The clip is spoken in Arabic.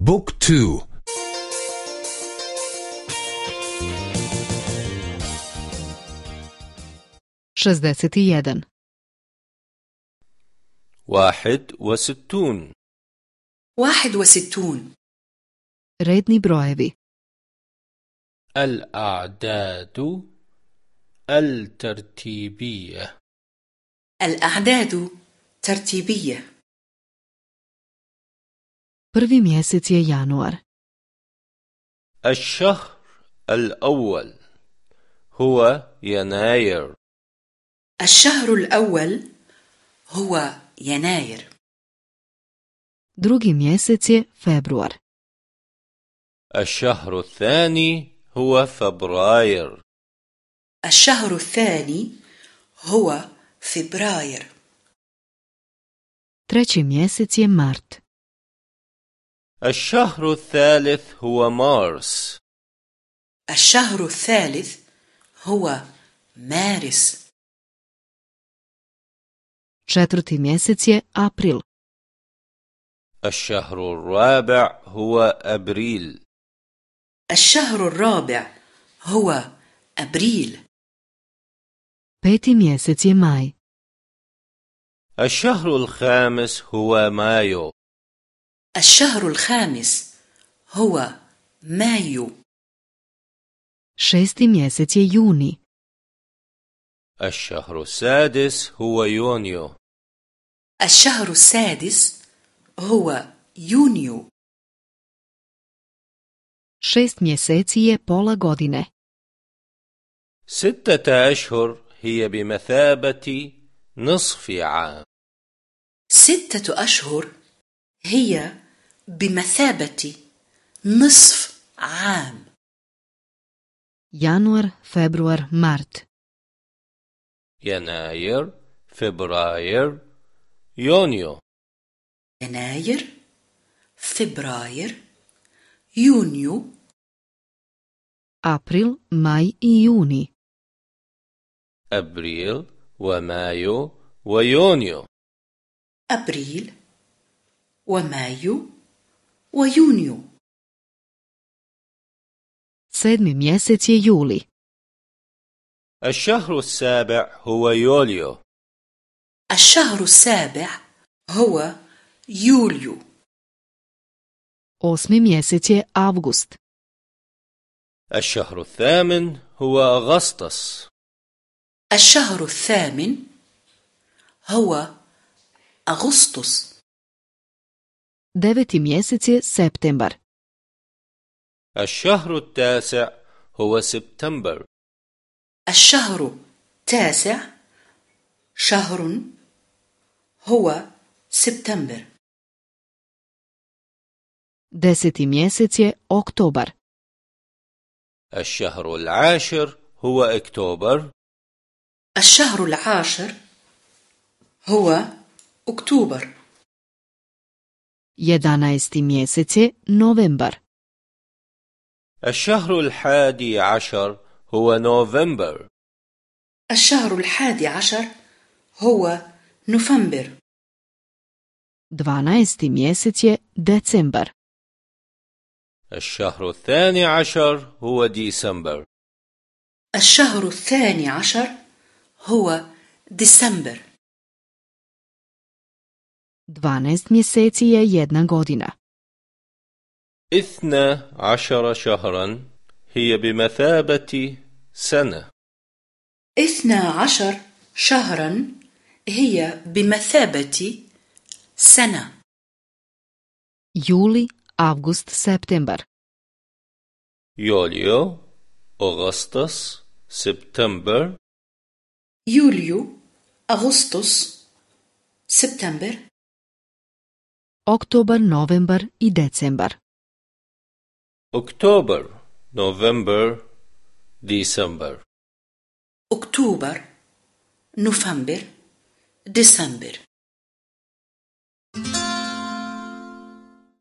بوك تو. شزدست يدن واحد وستون. واحد وستون. redni brojevi الأعداد. الترتيبية. الأعداد. ترتيبية. Prvi mjesec je januar. الشهر الأول هو يناير. الشهر الأول هو يناير. Drugi mjesec je februar. الشهر الثاني هو فبراير. الشهر الثاني هو فبراير. Treći mjesec je mart. الشهر الثالث هو مارس. الشهر الثالث هو مارس. Četvrti mjesec je april. الشهر الرابع هو أبريل. الشهر الرابع هو أبريل. Peti mjesec je maj. الشهر الخامس هو مايو. الشهر الخامس هو مايو. Šesti mjesec je juni. الشهر السادس هو يونيو. الشهر السادس هو يونيو. Šest mjeseci je pola godine. ستة أشهر هي بمثابة نصف عام. ستة أشهر هي بمثابة نصف عام. januar, februar, mart يناير فبراير يونيو. يناير فبراير يونيو. maj i juni أبريل ومايو ويونيو. أبريل ومايو ويونيو sedmi mjesec je juli. الشهر السابع هو يوليو. الشهر السابع هو يوليو. Osmi mjesec je avgust. الشهر الثامن هو أغسطس. الشهر الثامن هو أغسطس. Deveti mjesec je septembar الشهر التاسع هو سبتمبر. الشهر التاسع شهر هو سبتمبر. deseti mjesec je oktobar الشهر العاشر هو أكتوبر الشهر العاشر هو أكتوبر jedanaesti mjesec je novembar. الشهر الحادي عشر هو نوفمبر. الشهر الحادي عشر هو نوفمبر. Dvanaesti mjesec je decembar. الشهر الثاني عشر هو ديسمبر. الشهر الثاني عشر هو ديسمبر. Dvanaest mjeseci je jedna godina. اثنى عشر شهرا هي بمثابة سنة اثنى عشر شهرا هي بمثابة سنة juli, avgust, septembar يوليو أغسطس سبتمبر يوليو أغسطس سبتمبر Oktober, november i december. Oktober, november, december. Oktober, november, december.